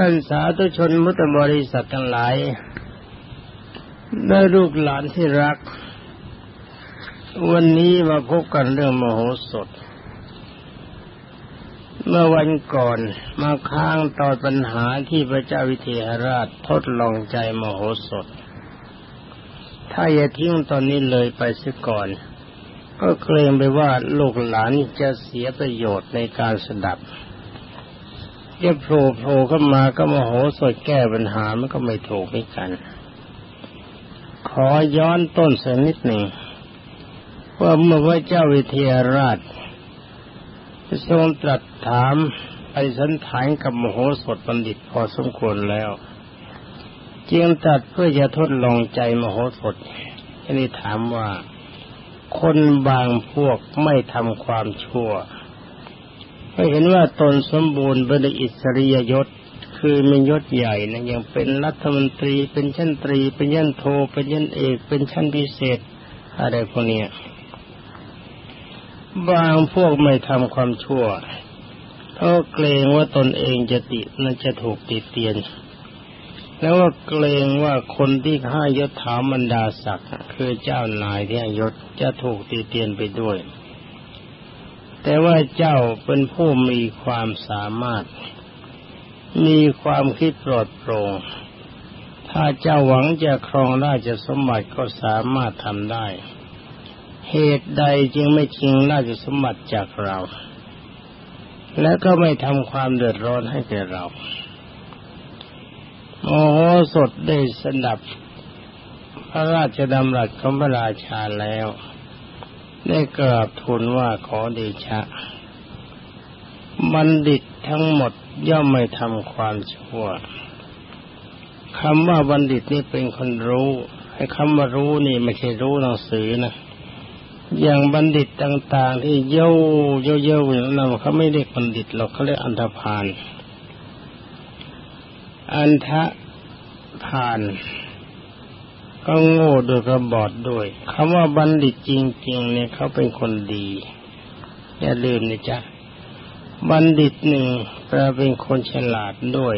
ท่านสาธุชนมุตบริษัททั้งหลายได้ลูกหลานที่รัก วันนี้มาพบกันเรื่องมโหสถ เมื่อวันก่อนมาค้างต่อปัญหาที่พระเจ้าวิเทหราชทดลองใจมโหสถ ถ้าอย่าทิ้งตอนนี้เลยไปเสียก่อน ก็เกรงไปว่าลูกหลานจะเสียประโยชน์ในการสดับ จะโผล่โผล่เข้ามาก็มาโหสดแก้ปัญหามันก็ไม่ถูกไม่กัน ขอย้อนต้นสักนิดหนึ่งว่าเมื่อพระเจ้าวิเทหราชทรงตรัสถามไปสันถานกับมโหสถบัณฑิตพอสมควรแล้วจึงตัดเพื่อจะทดลองใจมโหสถทีนี้ถามว่า คนบางพวกไม่ทำความชั่ว ให้เห็นว่าตนสมบูรณ์บริอิสริยยศ คือมียศใหญ่นะยังเป็นรัฐมนตรี เป็นชั้นตรี เป็นยันโท เป็นยันเอก เป็นชั้นพิเศษ อะไรพวกนี้บางพวกไม่ทำความชั่วเพราะเกรงว่าตนเองจะตินั่นจะถูกติเตียน แล้วว่าเกรงว่าคนที่ให้ยศถาบรรดาศักดิ์คือเจ้านายที่ให้ยศจะถูกติเตียนไปด้วย แต่ว่าเจ้าเป็นผู้มีความสามารถ มีความคิดปลอดโปร่ง ถ้าเจ้าหวังจะครองราชสมบัติก็สามารถทำได้ เหตุใดจึงไม่ชิงราชสมบัติจากเรา และก็ไม่ทำความเดือดร้อนให้แก่เราโอ้สดได้สนับพระราชดำรัสของพระราชาแล้ว ได้กราบทูลว่าขอเดชะ บัณฑิตทั้งหมดย่อมไม่ทำความชั่วคำว่าบัณฑิตนี่เป็นคนรู้ไอ้คำว่ารู้นี่ไม่ใช่รู้หนังสือนะอย่างบัณฑิตต่าง ๆ ที่เย้าเย้าเย้าอย่างนั้นเขาไม่เรียกบัณฑิตหรอกเขาเรียกอันธพาลอันทะพาน ก็โง่ด้วยก็บอดด้วยคำว่าบัณฑิตจริง ๆ เนี่ยเขาเป็นคนดีอย่าลืมนะจ๊ะบัณฑิตหนึ่งแปลเป็นคนฉลาดด้วย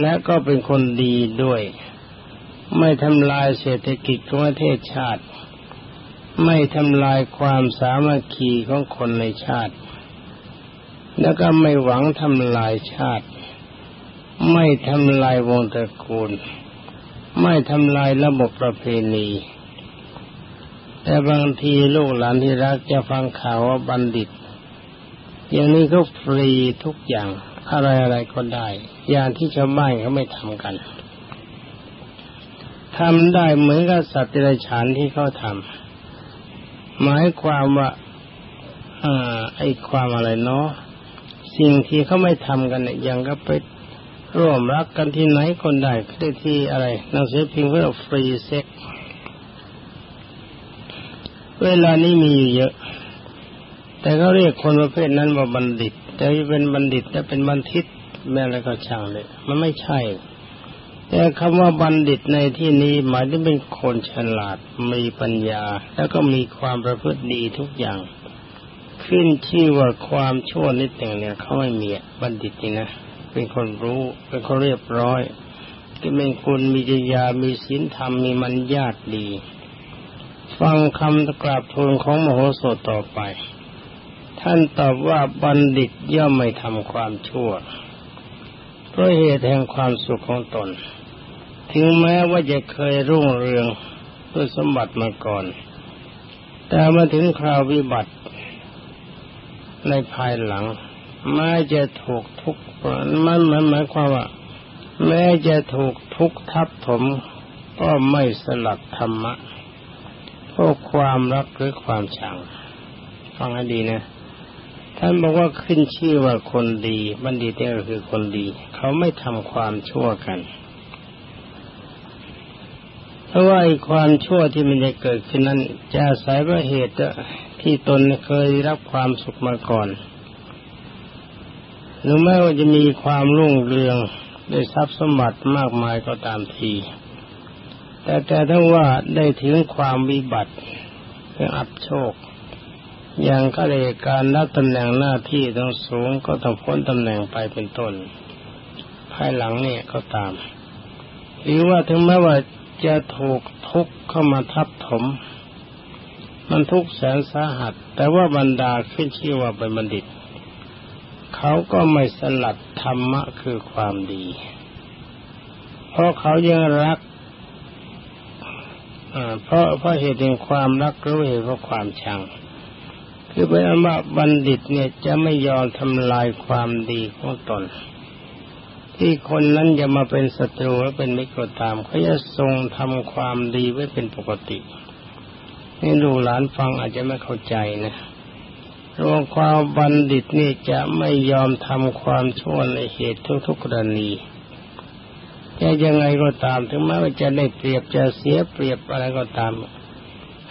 และก็เป็นคนดีด้วย ไม่ทำลายเศรษฐกิจของประเทศชาติ ไม่ทำลายความสามัคคีของคนในชาติ แล้วก็ไม่หวังทำลายชาติ ไม่ทำลายวงตระกูล ไม่ทำลายระบบประเพณี แต่บางทีลูกหลานที่รักจะฟังข่าวว่าบัณฑิต อย่างนี้ก็ฟรีทุกอย่างอะไรอะไรก็ได้ อย่างที่ชาวบ้านเขาไม่ทำกันทำได้เหมือนกับสัตว์เดรัจฉานที่เขาทำหมายความว่าอ่าไอ้ความอะไรเนาะสิ่งที่เขาไม่ทำกันเนี่ยย่างก็ไป ร่วมรักกันที่ไหนคนได้ได้ที่อะไรหนังสือพิมพ์เพื่อฟรีเซ็ก เวลานี้มีอยู่เยอะ แต่เขาเรียกคนประเภทนั้นว่าบัณฑิต แต่เป็นบัณฑิตแต่เป็นบัณฑิตแม่อะไรก็ช่างเลย มันไม่ใช่ แต่คำว่าบัณฑิตในที่นี้หมายถึงเป็นคนฉลาดมีปัญญา แล้วก็มีความประพฤติดีทุกอย่าง ขึ้นชื่อว่าความชั่วนิดหนึ่งเนี่ยเขาไม่มีบัณฑิตนี่นะ เป็นคนรู้ เป็นคนเรียบร้อยที่เป็นคนมีจยามีศีลธรรมมีมัญญาตดี ฟังคำกราบทูลของมโหสถต่อไป ท่านตอบว่าบัณฑิตย่อมไม่ทำความชั่วเพราะเหตุแห่งความสุขของตน ถึงแม้ว่าจะเคยรุ่งเรืองด้วยสมบัติมาก่อน แต่มาถึงคราววิบัติในภายหลัง แม้จะถูกทุกมันมันหมายความว่า แม้จะถูกทุกทับถม ก็ไม่สลัดธรรมะเพราะความรักหรือความชังฟังให้ดีนะท่านบอกว่าขึ้นชื่อว่าคนดี บัณฑิตนี่ก็คือคนดี เขาไม่ทำความชั่วกัน เพราะว่าไอ้ความชั่วที่มันจะเกิดขึ้นนั้น จะอาศัยว่าเหตุที่ตนเคยรับความสุขมาก่อน หรือแม้ว่าจะมีความรุ่งเรืองได้ทรัพย์สมบัติมากมายก็ตามที แต่แต่ถ้าว่าได้ถึงความวิบัติเป็นอับโชค อย่างก็เลยการรับตำแหน่งหน้าที่ต้องสูงก็ต้องพ้นตำแหน่งไปเป็นต้น ภายหลังเนี่ยก็ตาม หรือว่าถึงแม้ว่าจะถูกทุกข์เข้ามาทับถม มันทุกข์แสนสาหัส แต่ว่าบรรดาขึ้นชื่อว่าเป็นบัณฑิต เขาก็ไม่สลัดธรรมะคือความดี เพราะเขายังรักเพราะเพราะเหตุแห่งความรักหรือเหตุเพราะความชัง คือเป็นอว่าบัณฑิตเนี่ยจะไม่ยอมทำลายความดีของตน ที่คนนั้นจะมาเป็นศัตรูและเป็นมิตรก็ตามเขาจะทรงทำความดีไว้เป็นปกติ นี่ลูกหลานฟังอาจจะไม่เข้าใจนะ รวความบัณฑิตนี่จะไม่ยอมทำความชั่วในเหตุทุกๆกรณีจะยังไงก็ตามถึงแม้ว่าจะได้เปรียบจะเสียเปรียบอะไรก็ตาม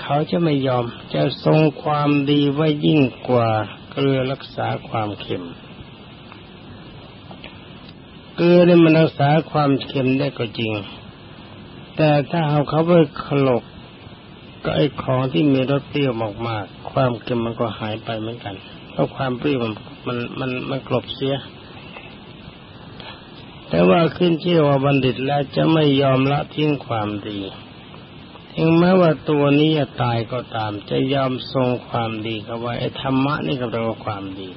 เขาจะไม่ยอมจะทรงความดีไว้ยิ่งกว่าเกลือรักษาความเค็มเกลือเนี่ยมันรักษาความเค็มได้ก็จริง แต่ถ้าเอาเขาไปขลก ก็ไอ้ของที่มีรสเปรี้ยวมากๆ ความเค็มมันก็หายไปเหมือนกัน เพราะความเปรี้ยวมันมันมันมันกลบเสีย แต่ว่าขึ้นชื่อว่าบัณฑิตแล้วจะไม่ยอมละทิ้งความดีถึงแม้ว่าตัวนี้จะตายก็ตาม จะยอมทรงความดีเขาไว้ไอ้ธรรมะนี่ก็เรียกว่าความดี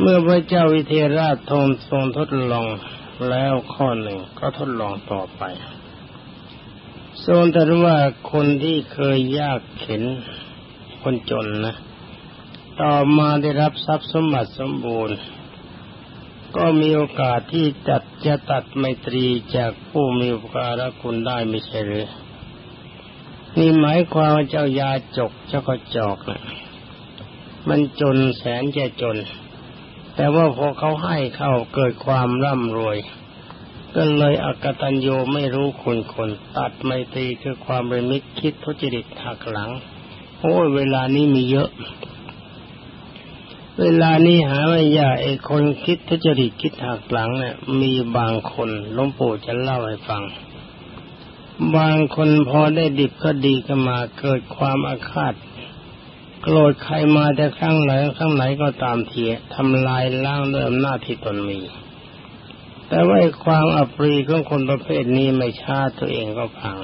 เมื่อพระเจ้าวิเทราชทงทรงทดลองแล้วข้อหนึ่งก็ทดลองต่อไป ทรงตรัสว่าคนที่เคยยากเข็นคนจนนะ ต่อมาได้รับทรัพย์สมบัติสมบูรณ์ ก็มีโอกาสที่จัดจะตัดไมตรีจากผู้มีอุปการะคุณได้ไม่ใช่หรือนี่หมายความว่าเจ้ายาจกเจ้าก็จอกนะมันจนแสนจะจน แต่ว่าพอเขาให้เข้าเกิดความร่ำรวย ก็เลยอกตัญโยไม่รู้คุณคนตัดไมตรีคือความเป็นมิตรคิดทุจริตหักหลังโอ้เวลานี้มีเยอะ เวลานี้หาไม่ยากไอ้คนคิดทุจริตคิดหักหลังเนี่ยมีบางคนลวงปู่จะเล่าให้ฟัง บางคนพอได้ดิบก็ดีก็มาเกิดความอาฆาตโกรธใครมาแต่ครั้งไหนครั้งไหนก็ตามเทียทำลายล้างด้วยอำนาจที่ตนมี แต่ว่าความอัปรีของคนประเภทนี้ไม่ช้าตัวเองก็พัง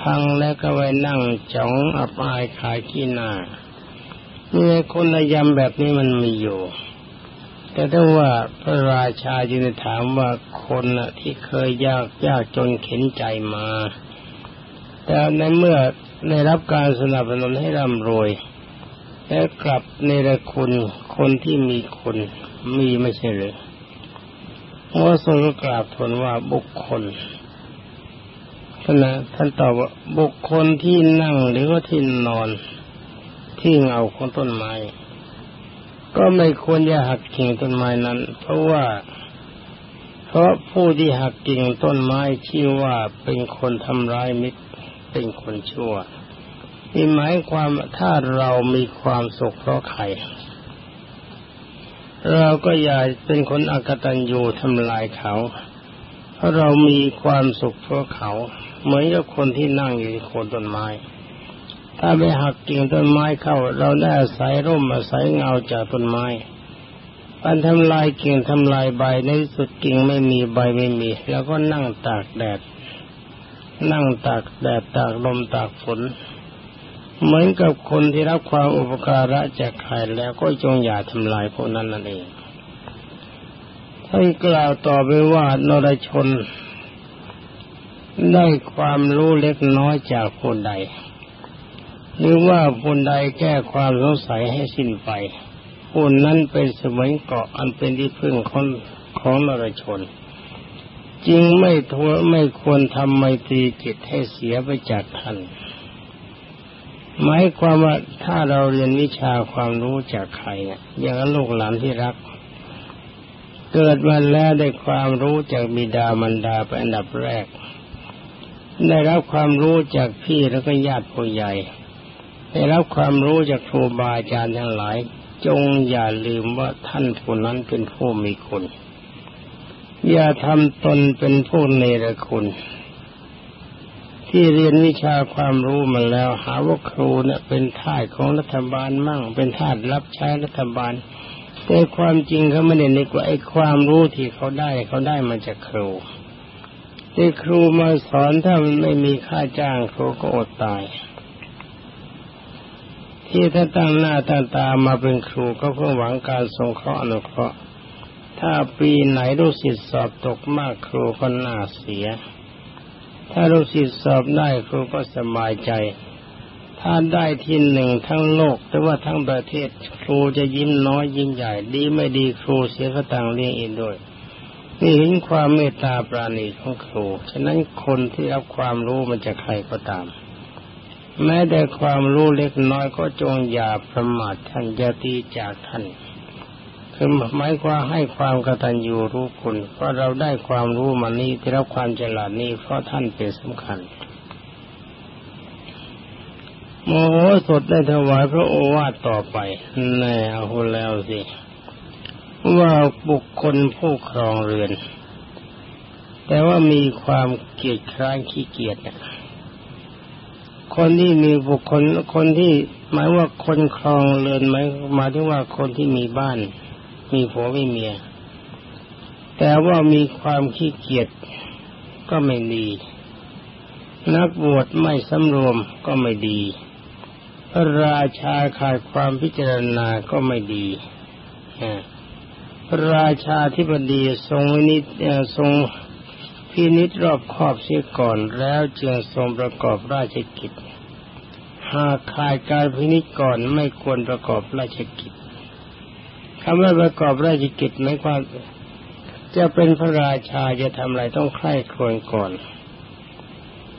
พังแล้วก็ไว้นั่งจ้องอับอายขายขี้หน้านี่คนระยำแบบนี้มันมีอยู่ แต่ถ้าว่าพระราชาจึงถามว่าคนที่เคยยากยากจนเข็นใจมา แต่ในเมื่อได้รับการสนับสนุนให้ร่ำรวย แล้วกลับในระคุณคนที่มีคนมีไม่ใช่หรือ พระทรงก็กราบทูลว่าบุคคลท่านนะท่านตอบว่าบุคคลที่นั่งหรือว่าที่นอน ที่เงาของต้นไม้ ก็ไม่ควรจะหักกิ่งต้นไม้นั้น เพราะว่า เพราะผู้ที่หักกิ่งต้นไม้ชื่อว่าเป็นคนทำร้ายมิตรเป็นคนชั่วนี่หมายความถ้าเรามีความสุขเพราะใคร เราก็อย่าเป็นคนอักตัญญูทำลายเขา เพราะเรามีความสุขเพราะเขา เหมือนกับคนที่นั่งอยู่โคนต้นไม้ ถ้าไปหักกิ่งต้นไม้เข้า เราได้อาศัยร่มอาศัยเงาจากต้นไม้อันทำลายกิ่งทำลายใบในสุดกิ่งไม่มีใบไม่มี แล้วก็นั่งตากแดด นั่งตากแดดตากลมตากฝน เหมือนกับคนที่รับความอุปการะจากใครแล้วก็จงอย่าทำลายพวกนั้นนั่นเองท่านกล่าวต่อไปว่านรชน ได้ความรู้เล็กน้อยจากผู้ใด หรือว่าผู้ใดแก้ความสงสัยให้สิ้นไปผู้นั้นเป็นสมือนเกาะอันเป็นที่พึ่งของของนรชน จึงไม่ทัวไม่ควรทำไมตรีจิตให้เสียไปจากท่าน หมายความว่าถ้าเราเรียนวิชาความรู้จากใครเนี่ยอย่างลูกหลานที่รัก เกิดมาแล้วได้ความรู้จากบิดามารดาเป็นอันดับแรก ได้รับความรู้จากพี่แล้วก็ญาติผู้ใหญ่ ได้รับความรู้จากครูบาอาจารย์ทั้งหลาย จงอย่าลืมว่าท่านผู้นั้นเป็นผู้มีคุณ อย่าทำตนเป็นผู้เนรคุณ ที่เรียนวิชาความรู้มาแล้ว หาว่าครูเนี่ยเป็นทาสของรัฐบาลมั่ง เป็นทาสรับใช้รัฐบาล แต่ความจริงเขาไม่ได้นึกว่าไอ้ความรู้ที่เขาได้เขาได้มาจากครูที่ครูมาสอนถ้ามันไม่มีค่าจ้างครูก็อดตาย ที่ถ้าตั้งหน้าตั้งตามาเป็นครูก็เพื่อหวังการสงเคราะห์อนุเคราะห์ถ้าปีไหนลูกศิษย์สอบตกมากครูก็น่าเสีย ถ้าลูกศิษย์สอบได้ครูก็สบายใจ ถ้าได้ที่หนึ่งทั้งโลกแต่ว่าทั้งประเทศครูจะยิ้มน้อยยิ้มใหญ่ ดีไม่ดีครูเสียก็ตังเลี้ยงเองด้วยนี่เห็นความเมตตาปราณีของครู ฉะนั้นคนที่รับความรู้มันจะใครก็ตาม แม้แต่ความรู้เล็กน้อยก็จงอย่าประมาทท่านอย่าตีจากท่าน คือหมายความให้ความกตัญญูรู้คุณเพราะเราได้ความรู้มานี้ที่รับความฉลาดนี้เพราะท่านเป็นสำคัญโมโหสดได้ถวายพระโอวาทต่อไปแน่เอาแล้วสิว่าบุคคลผู้ครองเรือน แต่ว่ามีความเกียจคร้านขี้เกียจคนที่มีบุคคลคนที่หมายว่าคนครองเรือนหมายหมายถึงว่าคนที่มีบ้าน มีผัวไมีเมีย แต่ว่ามีความขี้เกียจก็ไม่ดี นักบวชไม่สำรวมก็ไม่ดีพระราชาขาดความพิจารณาก็ไม่ดีพระราชาธิบดีทรงวินิจทรงพินิจรอบครอบเสียก่อนแล้วจึงทรงประกอบราชกิจ หากขาดการพินิจก่อนไม่ควรประกอบราชกิจ คำว่าประกอบราชกิจหมายความจะเป็นพระราชาจะทำอะไรต้องใคร่ครวญก่อน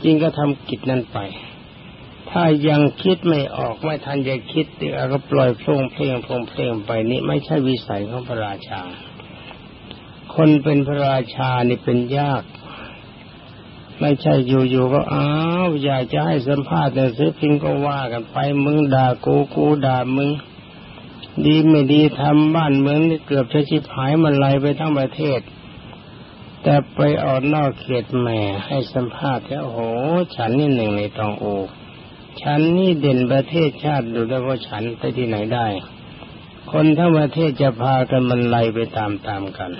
จริงก็ทำกิจนั้นไป ถ้ายังคิดไม่ออกไม่ทันจะคิดเดี๋ยวก็ปล่อยพลงเพลงพลงเพลงไปนี่ไม่ใช่วิสัยของพระราชา คนเป็นพระราชานี่เป็นยาก ไม่ใช่อยู่ๆก็อ้าวอยากจะให้สัมภาษณ์แต่ซื้อพิงก็ว่ากันไปมึงด่ากูกูด่ามึง ดีไม่ดีทำบ้านเมืองนี่เกือบจะชิบหายมันไหลไปทั้งประเทศ แต่ไปออกนอกเขตแหม่ให้สัมภาษณ์แล้วโห ฉันนี่หนึ่งในตองโอฉันนี่เด่นประเทศชาติดูได้ว่าฉันไปที่ไหนได้ คนทั้งประเทศจะพากันมันไล่ไปตามๆกัน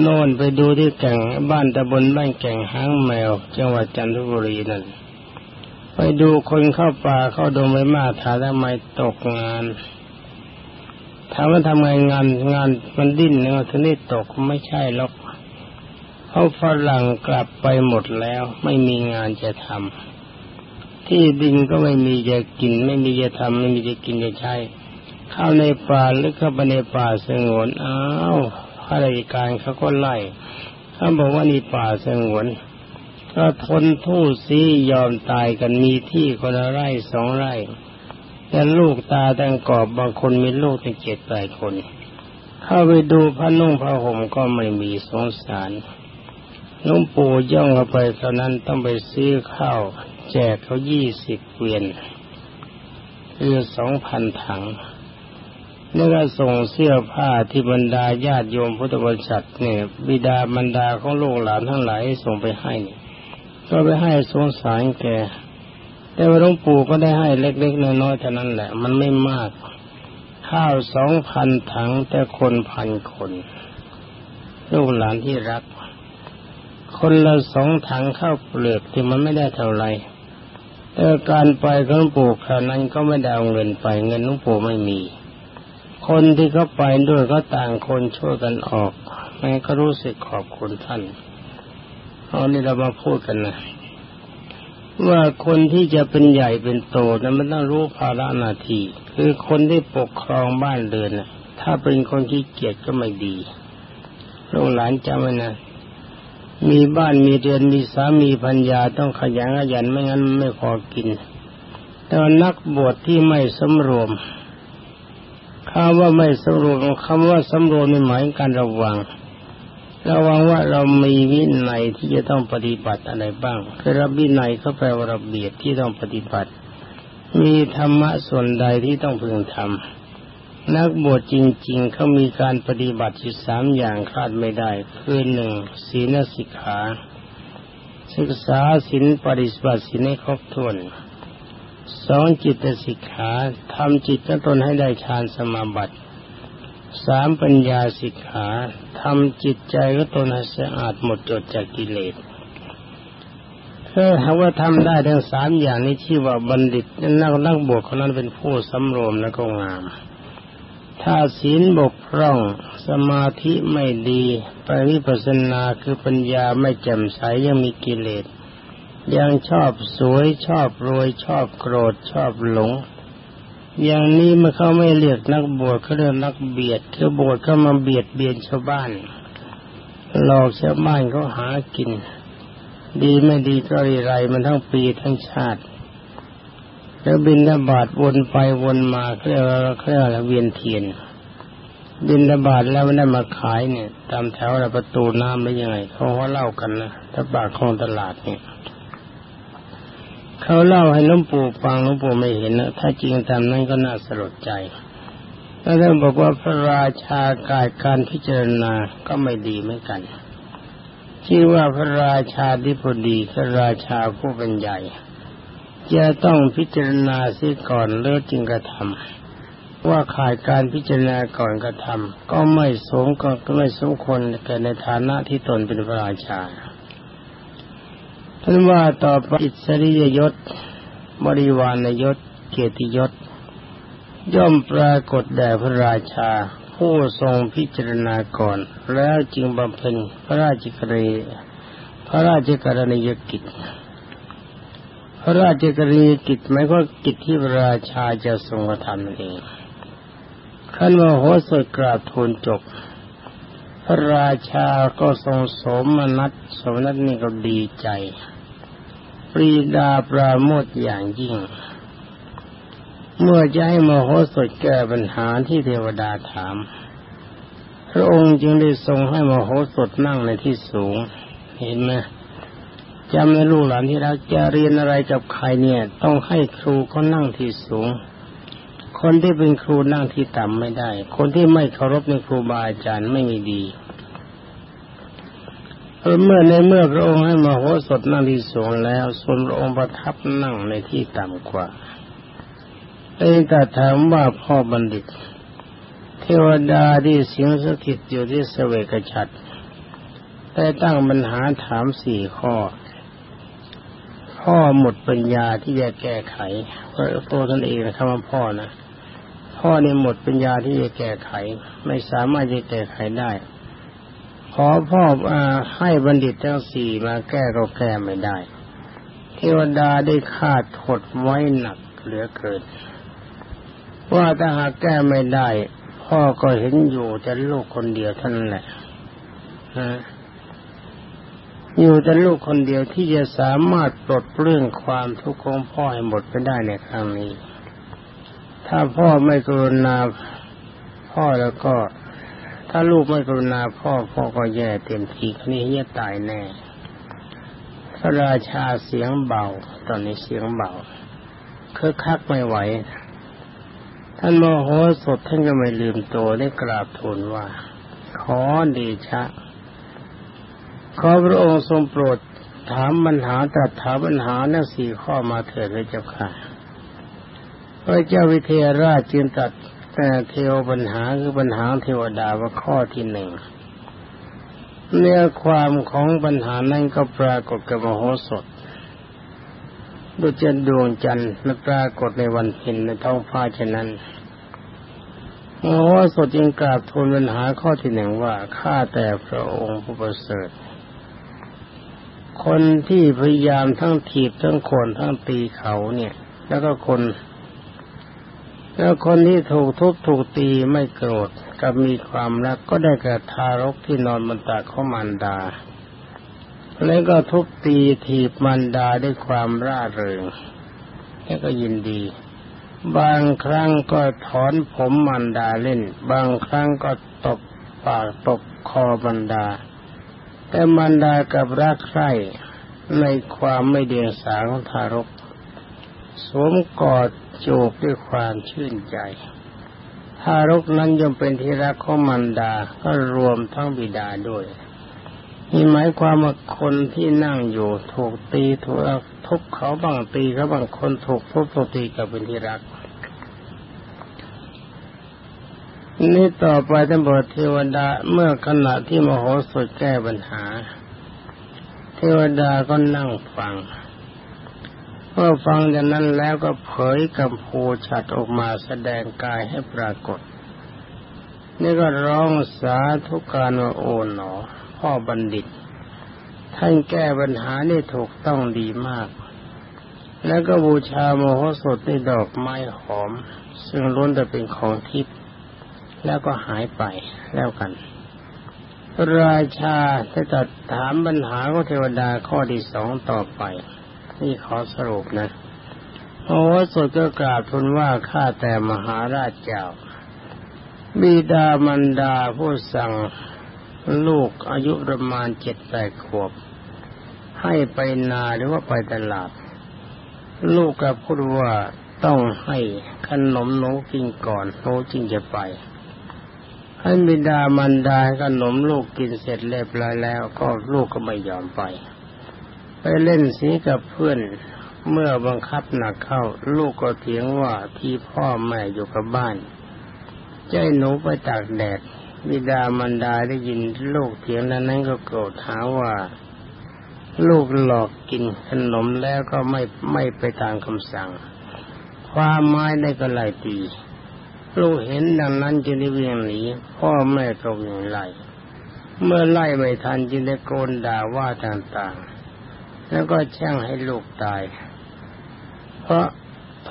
โน่นไปดูที่แก่งบ้านตะบนบ้านแก่งห้างแมว จังหวัดจันทบุรีนั่น ไปดูคนเข้าป่าเข้าดงไปมากถามทำไมตกงานถามว่าทำไงงานงานมันดิ้นเนาะทีนี้ตกไม่ใช่หรอกเขาฝรั่งกลับไปหมดแล้ว ไม่มีงานจะทำที่ดินก็ไม่มีจะกิน ไม่มีจะทำไม่มีจะกินจะใช้เข้าในป่าหรือเข้าไปในป่าสงวนอ้าวข้าราชการเขาก็ไล่เขาบอกว่านี่ป่าสงวน ก็ทนทู่ซียอมตายกันมีที่คนละไร่สองไร่ แต่ลูกตาแตงกอบบางคนมีลูกถึงเจ็ดแปดคน เข้าไปดูพระนุ่งพระห่มก็ไม่มีสงสารลุงปู่ย่องเข้าไปเท่านั้นต้องไปซื้อข้าวแจกเขายี่สิบเกวียนคือสองพันถังนี่ก็ส่งเสื้อผ้าที่บรรดาญาติโยมพุทธบริษัทเนี่ยบิดาบรรดาของลูกหลานทั้งหลายส่งไปให้ ก็ไปให้สงสารแก แต่ว่าหลวงปู่ก็ได้ให้เล็กๆน้อยๆเท่านั้นแหละ มันไม่มาก ข้าวสองพันถังแต่คนพันคนลูกหลานที่รัก คนละสองถังข้าวเปลือกที่มันไม่ได้เท่าไหร่แต่การไปของหลวงปู่คราวนั้นก็ไม่ได้เอาเงินไป เงินหลวงปู่ไม่มี คนที่เขาไปด้วยก็ต่างคนช่วยกันออกแม้ก็รู้สึกขอบคุณท่าน เอานี่เรามาพูดกันนะว่าคนที่จะเป็นใหญ่เป็นโตนั้นมันต้องรู้ภาระหน้าที่คือคนที่ปกครองบ้านเรือนนะถ้าเป็นคนขี้เกียจก็ไม่ดีลูกหลานจำไว้นะมีบ้านมีเรือนมีสามีพัญญาต้องขยันขยันไม่งั้นไม่พอกิน แต่นักบวชที่ไม่สำรวมคำว่าไม่สำรวมคำว่าสำรวมในหมายการระวัง ระวังว่าเรามีวินัยที่จะต้องปฏิบัติอะไรบ้างคือระวินัยเขาแปลว่าระเบียบที่ต้องปฏิบัติ มีธรรมะส่วนใดที่ต้องพึงทำนักบวชจริง ๆเขามีการปฏิบัติสิสามอย่างคาดไม่ได้ คือหนึ่งศีลสิกขาศึกษาศีลปฏิบัติศีลให้ครบถ้วนสองจิตสิกขาทำจิตของตนให้ได้ฌานสมาบัติ สามปัญญาสิกขาทำจิตใจของตนสะอาดหมดจดจากกิเลสถ้าหากว่าทำได้ทั้งสามอย่างนี้ชื่อว่าบัณฑิตนักนักบวชคนนั้นเป็นผู้สำรวมและก็งาม ถ้าศีลบกพร่องสมาธิไม่ดีปริปัสนาคือปัญญาไม่แจ่มใสยังมีกิเลสยังชอบสวยชอบรวยชอบโกรธชอบหลง อย่างนี้มันเขาไม่เรียกนักบวชเขาเรียกนักเบียดคือบวชเขามาเบียดเบียนชาวบ้านหลอกชาวบ้านเขาหากิน ดีไม่ดีก็ไรมันทั้งปีทั้งชาติ แล้วบินระบาดวนไปวนมาเครียกเครียกอะไรเวียนเทียน บินระบาดแล้วไม่ได้มาขายเนี่ย ตามแถวประตูน้ำหรือยังไงเขาว่าเล่ากันนะถ้าบาดคลองตลาดเนี่ย เขาเล่าให้หลวงปู่ฟังหลวงปู่ไม่เห็นนะถ้าจริงตามนั้นก็น่าสลดใจแล้วท่านบอกว่าพระราชากายการพิจารณาก็ไม่ดีเหมือนกันชื่อว่าพระราชาธิบดีพระราชาผู้เป็นใหญ่จะต้องพิจารณาเสียก่อนเลิกจึงกระทำว่าขาดการพิจารณาก่อนกระทำก็ไม่สมก็ไม่สมควรแก่ในฐานะที่ตนเป็นพระราชา ท่านว่าต่อไปอิสริยยศบริวารยศ เกียรติยศ ย่อมปรากฏแด่พระราชา ผู้ทรงพิจารณาก่อน แล้วจึงบำเพ็ญพระราชกรณีพระราชกรณียกิจ พระราชกรณียกิจหมายว่ากิจที่พระราชาจะทรงกระทำนั่นเองขั้นว่าโหสถกราบทูลจบพระราชาก็ทรงสมนัตสมนัตนี่ก็ดีใจ ปรีดาปราโมทอย่างยิ่ง เมื่อจะให้มโหสถแก้ปัญหาที่เทวดาถาม พระองค์จึงได้ทรงให้มโหสถนั่งในที่สูง เห็นไหมจำในลูกหลานที่รักจะเรียนอะไรกับใครเนี่ย ต้องให้ครูเขานั่งที่สูง คนที่เป็นครูนั่งที่ต่ำไม่ได้ คนที่ไม่เคารพในครูบาอาจารย์ไม่มีดี เมื่อในเมื่อพระองค์ให้มโหสถนั่งที่สูงแล้วส่วนพระองค์ประทับนั่งในที่ต่ำกว่าเองแต่ถามว่าพ่อบัณฑิต เทวดาที่สิงสถิตอยู่ที่เสวกฉัตรได้ตั้งปัญหาถามสี่ข้อ พ่อหมดปัญญาที่จะแก้ไขเพราะตัวท่านเองนะคำว่าพ่อนะพ่อเนี่ยหมดปัญญาที่จะแก้ไข ไม่สามารถจะแก้ไขได้ ขอพ่อให้บัณฑิตทั้งสี่มาแก้ก็แก้ไม่ได้ เทวดาได้คาดถดไว้หนักเหลือเกินว่าถ้าหากแก้ไม่ได้ พ่อก็เห็นอยู่แต่ลูกคนเดียวท่านแหละอยู่แต่ลูกคนเดียวที่จะสามารถปลดเรื่องความทุกข์ของพ่อให้หมดไปได้ในครั้งนี้ ถ้าพ่อไม่กรุณาพ่อแล้วก็ ถ้าลูกไม่กรุณาพ่อพ่อก็แย่เต็มทีคนนี้จะตายแน่ พระราชาเสียงเบา ตอนนี้เสียงเบาคือคักไม่ไหว ท่านโมโหสดท่านก็ไม่ลืมตัวได้กราบทูลว่า ขอเดชะ ขอพระองค์ทรงโปรดถามปัญหาตรัสถามปัญหานั่นสี่ข้อมาเถิดเลยเจ้าค่ะพระเจ้าวิเทหราชจึงตัด แต่เทวปัญหาคือปัญหาเทวดาว่าข้อที่หนึ่งเนื้อความของปัญหานั้นก็ปรากฏกับมโหสถดุจดวงจันทร์และปรากฏในวันเพ็ญในท้องฟ้าเช่นนั้นมโหสถจึงกราบทูลปัญหาข้อที่หนึ่งว่าข้าแต่พระองค์ผู้ประเสริฐคนที่พยายามทั้งถีบทั้งคนทั้งตีเขาเนี่ย แล้วก็คน แล้วคนที่ถูกทุบถูกตีไม่โกรธกับมีความรักก็ได้แก่ทารกที่นอนบนตักของมารดา แล้วก็ทุบตีถีบมารดาด้วยความร่าเริงแล้วก็ยินดี บางครั้งก็ถอนผมมารดาเล่น บางครั้งก็ตบปากตบคอบรรดา แต่มารดากับรักใคร่ในความไม่เดียงสาของทารก สวมกอดจูบด้วยความชื่นใจทารกนั้นย่อมเป็นที่รักของมันดา ก็รวมทั้งบิดาด้วยนี่หมายความว่าคนที่นั่งอยู่ ถูกตีถูกทุบเขาบ้างตีเขาบางคนถูกทุบถูกตีกับเป็นที่รัก นี่ต่อไปท่านบอกเทวดาเมื่อขณะที่มโหสถแก้ปัญหา เทวดาก็นั่งฟัง เมื่อฟังจากนั้นแล้วก็เผยกับภูชัดออกมาแสดงกายให้ปรากฏ นี่ก็ร้องสาธุการว่าโอ๋หนอ พ่อบัณฑิต ท่านแก้ปัญหานี่ถูกต้องดีมาก แล้วก็บูชาโมโหสถในดอกไม้หอม ซึ่งล้นแต่เป็นของทิพย์แล้วก็หายไปแล้วกัน ราชาจะตัดถามปัญหาของเทวดาข้อที่สองต่อไป นี่ขอสรุปนะโอ้สดก็กราบทูลว่าข้าแต่มหาราชเจ้า บิดามันดาผู้สั่งลูกอายุประมาณเจ็ดแปดขวบ ให้ไปนาหรือว่าไปตลาด ลูกกับพูดว่าต้องให้ขนมหนูกินก่อนหนูจึงจะไปให้บิดามันดาขนมลูกกินเสร็จเรียบร้อยแล้วก็ลูกก็ไม่ยอมไป ไปเล่นสีกับเพื่อนเมื่อบังคับหนักเข้า ลูกก็เถียงว่าที่พ่อแม่อยู่กับบ้านใจหนูไปตากแดดบิดามันดาได้ยินลูกเถียงนั้นนั้นก็โกรธหาว่า ลูกหลอกกินขนมแล้วก็ไม่ไม่ไปตามคำสั่ง ความไม้ได้ก็ไล่ตี ลูกเห็นดังนั้นจึงได้วิ่งหนีพ่อแม่ก็วิ่งไล่เมื่อไล่ไม่ทันจึงได้โกนด่าว่าต่างๆ แล้วก็แช่งให้ลูกตาย เพราะ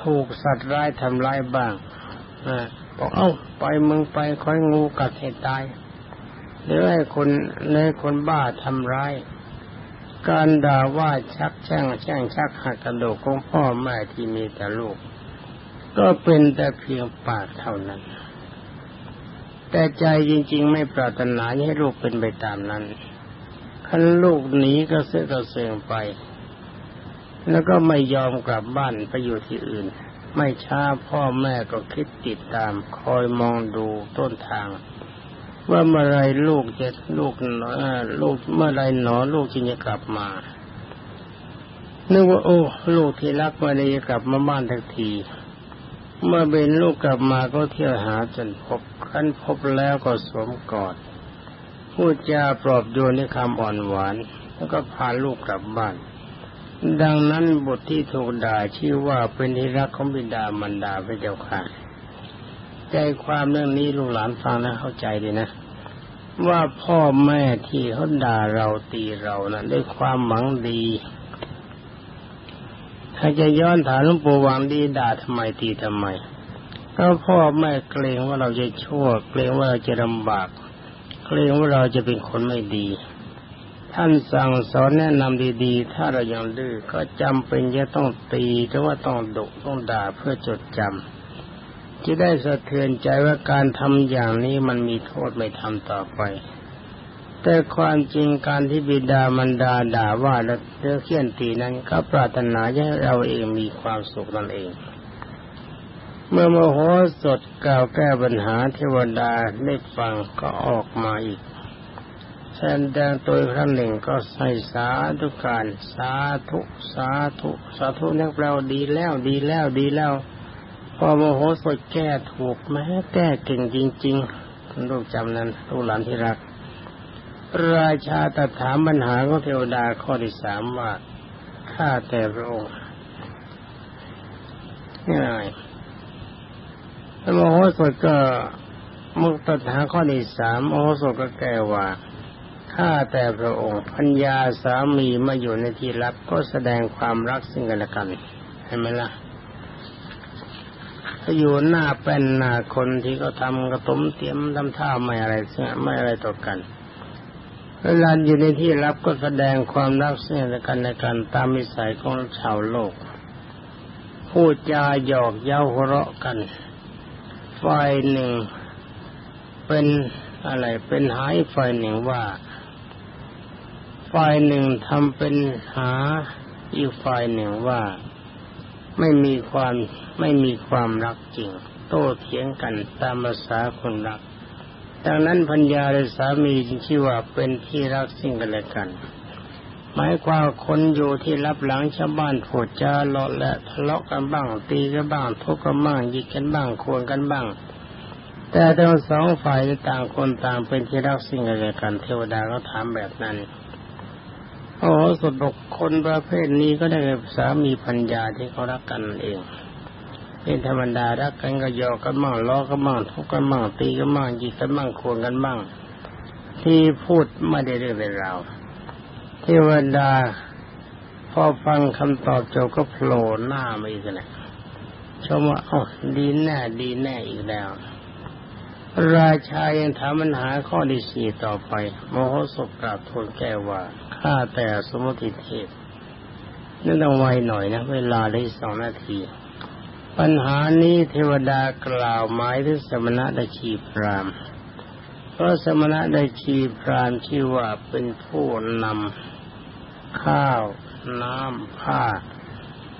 ถูกสัตว์ร้ายทำร้ายบ้างบอกเอ้าไปมึงไปค่อยงูกัดให้ตายหรือให้คนในคนบ้าทำร้าย การด่าว่าชักแช่งแช่งชักหักกระดูกของพ่อแม่ที่มีแต่ลูก ก็เป็นแต่เพียงปากเท่านั้น แต่ใจจริง ๆ ไม่ปรารถนาให้ลูกเป็นไปตามนั้น ขันลูกหนีก็เสือกระเสืองไป แล้วก็ไม่ยอมกลับบ้านไปอยู่ที่อื่น ไม่ช้าพ่อแม่ก็คิดติดตาม คอยมองดูต้นทาง ว่าเมื่อไรลูกจะลูกหนอลูกเมื่อไรหนอลูกจึงจะกลับมานึกว่าโอ้ลูกที่รักมาเลยกลับมาบ้านทักที เมื่อเป็นลูกกลับมาก็เที่ยวหาจนพบขั้นพบแล้วก็สวมกอด พูดจาปลอบโยนด้วยคำอ่อนหวาน แล้วก็พาลูกกลับบ้าน ดังนั้นบทที่ถูกด่าชื่อว่าเป็นที่รักของบิดามันดาพระเจ้าค่ะ ใจความเรื่องนี้ลูกหลานฟังนะเข้าใจดีนะ ว่าพ่อแม่ที่เขาด่าเราตีเรานะด้วยความหวังดีถ้าจะย้อนถามหลวงปู่วังดีด่าทำไมตีทำไมก็พ่อแม่เกรงว่าเราจะชั่ว เกรงว่าเราจะลำบาก เกรงว่าเราจะเป็นคนไม่ดี ท่านสั่งสอนแนะนำดีๆ ถ้าเรายังดื้อก็จำเป็นจะต้องตีหรือว่าต้องดุต้องด่าเพื่อจดจำจะได้สะเทือนใจว่าการทำอย่างนี้มันมีโทษไม่ทำต่อไป แต่ความจริงการที่บิดามันดาด่าว่าและเลือเขี้ยนตีนั้นก็ปรารถนาให้เราเองมีความสุขนั่นเอง เมื่อโมโหสดกล่าวแก้ปัญหาเทวดาได้ฟังก็ออกมาอีกแสดงตัวครั้งหนึ่งก็ใส่สาธุการสาธุสาธุสาธุนักแปลว่าดีแล้วดีแล้วดีแล้ว พอโมโหสดแก้ถูกแม้แก้เก่งจริงๆลูกจำนั้นลูกหลานที่รัก ราชาตรัสถามปัญหาของเทวดาข้อที่สามว่าข้าแต่พระองค์ง่าย โมโหสดก็มุกตัดหาข้อที่สามโมโหสดก็แก้ว่าข้าแต่พระองค์พัญญาสามีมาอยู่ในที่ลับก็แสดงความรักซึ่งกันและกันเห็นไหมล่ะถ้าอยู่หน้าเป็นหน้าคนที่เขาทำกระตุ้มเตรียมทำท่าไม่อะไรเสียไม่อะไรต่อกันเวลาอยู่ในที่ลับก็แสดงความรักซึ่งกันและกันตามมิสัยของชาวโลกพูดจาหยอกเย้าหัวเราะกัน ฝ่ายหนึ่งเป็นอะไรเป็นหายฝ่ายหนึ่งว่า ฝ่ายหนึ่งทำเป็นหาอีกฝ่ายหนึ่งว่า ไม่มีความไม่มีความรักจริง โต้เถียงกันตามภาษาคนรักดังนั้นพัญญาและสามีจึงชื่อว่าเป็นที่รักสิ่งกันและกัน หมายความคนอยู่ที่รับหลังชาวบ้านผูดจาเลาะและทะเลาะกันบ้าง ตีกันบ้างทุกกันบ้างยิกันบ้างควงกันบ้าง แต่ทั้งสองฝ่ายต่างคนต่างเป็นที่รักสิ่งกันและกันเทวดาก็ถามแบบนั้นโอ้สุดบกคนประเภทนี้ก็ได้สามีพัญญาที่เขารักกันเอง เป็นธรรมดารักกันก็ยอกันบ้างล้อกันบ้างทุกกันบ้างตีกันบ้างยิกันบ้างควงกันบ้างที่พูดไม่ได้เรื่องในราว เทวดาพอฟังคำตอบจบก็โผล่หน้ามาอีกนะชมว่าอ๋อดีแน่ดีแน่อีกแล้ว ราชายังถามปัญหาข้อที่สี่ต่อไป โมโหสกกราบทูลแก้ว่าข้าแต่สมุติเทพนั่นต้องไวหน่อยนะ เวลาได้สองนาที ปัญหานี้เทวดากล่าวหมายถึงสมณะดชีพราม พราะสมณะดชีพรามชื่ว่าเป็นผู้นำข้าว น้ำผ้า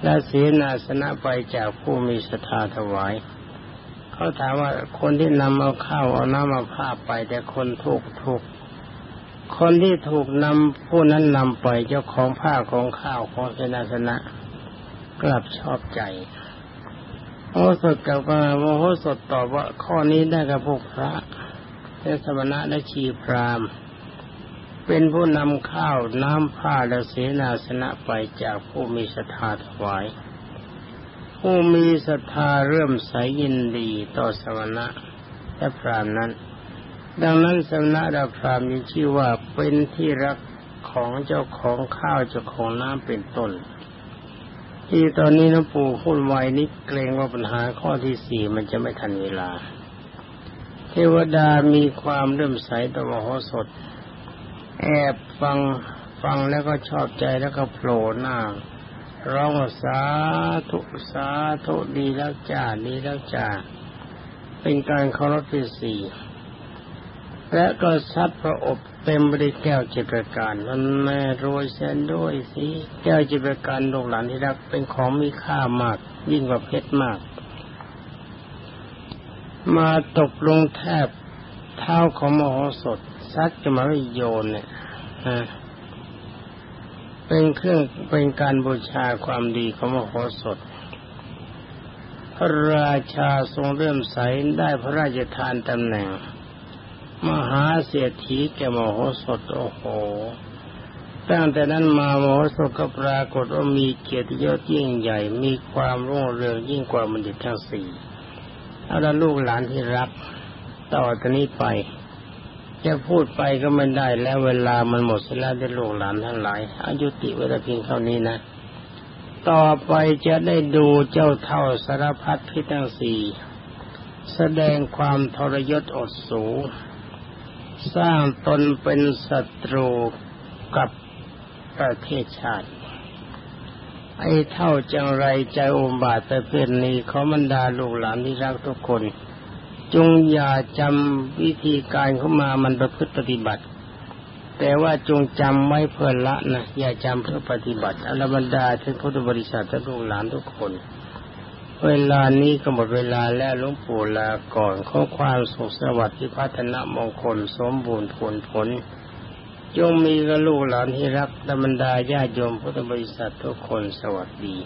และเสนาสนะไปจากผู้มีศรัทธาถวาย เขาถามว่าคนที่นำเอาข้าวเอาน้ำเอาผ้าไปแต่คนถูกถูกคนที่ถูกนำผู้นั้นนำไปเจ้าของผ้าของข้าวของเสนาสนะกลับชอบใจโอสดกับว่าโมโหสดตอบว่าข้อนี้ได้กับพวกพระ เทศมณะและชีพรามเป็นผู้นำข้าวน้ำผ้าและเสนาสนะไปจากผู้มีศรัทธาถวาย ผู้มีศรัทธาเริ่มใสยยินดีต่อสมณะและพรามนั้น ดังนั้นสมณะดาพรามมีชื่อว่าเป็นที่รักของเจ้าของข้าวเจ้าของน้ำเป็นต้น ที่ตอนนี้น้องปู่พูดไวนิดเกรงว่าปัญหาข้อที่สี่มันจะไม่ทันเวลา วดามีความเริ่มใสต่อมโหสถ แอบฟังฟังแล้วก็ชอบใจแล้วก็โผล่หน้าร้องสาธุสาธุดีแล้วจ้าดีแล้วจ้าเป็นการเคารพที่สี่และก็ซัดพระอบเต็มไปด้วยแก้วจิตรการมันแม่รวยแสนด้วยสิแก้วจิตรการลูกหลานที่รักเป็นของมีค่ามาก ยิ่งกว่าเพชรมาก มาตกลงแทบเท้าของมโหสถซัดจะมาไม่โยนเนี่ยเป็นเครื่องเป็นการบูชาความดีของมโหสถ พระราชาทรงเริ่มใสได้พระราชทานตำแหน่ง มหาเศรษฐีแกมโหสถโอ้โห ตั้งแต่นั้นมามโหสถก็ปรากฏว่ามีเกียรติยศยิ่งใหญ่ มีความรุ่งเรืองยิ่งกว่าบัณฑิตทั้งสี่ เอาละลูกหลานที่รัก ต่อตอนนี้ไป จะพูดไปก็ไม่ได้แล้วเวลามันหมดสแล้วได้ลูกหลานทั้งหลายอายุติเวลาเพียงเท่านี้นะ ต่อไปจะได้ดูเจ้าเท่าสารพัดพิทั้งสี่แสดงความทรยศอดสูสร้างตนเป็นศัตรูกับประเทศชาติ ไอ้เท่าจังไรใจอมบาตประเภทนี้เขาบรรดาลูกหลานที่รักทุกคน จงอย่าจำวิธีการเข้ามามันประพฤติปฏิบัติ แต่ว่าจงจำไว้เพื่อละนะอย่าจำเพื่อปฏิบัติอรบรรดาท่านพุทธบริษัทและลูกหลานทุกคน เวลานี้ก็หมดเวลาแล้วลวงปู่ลาก่อนข้อความสุขสวัสดิ์ที่พัฒนามงคล สมบูรณ์ผลผล จงมีกับลูกหลานที่รักธรรมดาญาโยมพุทธบริษัททุกคนสวัสดี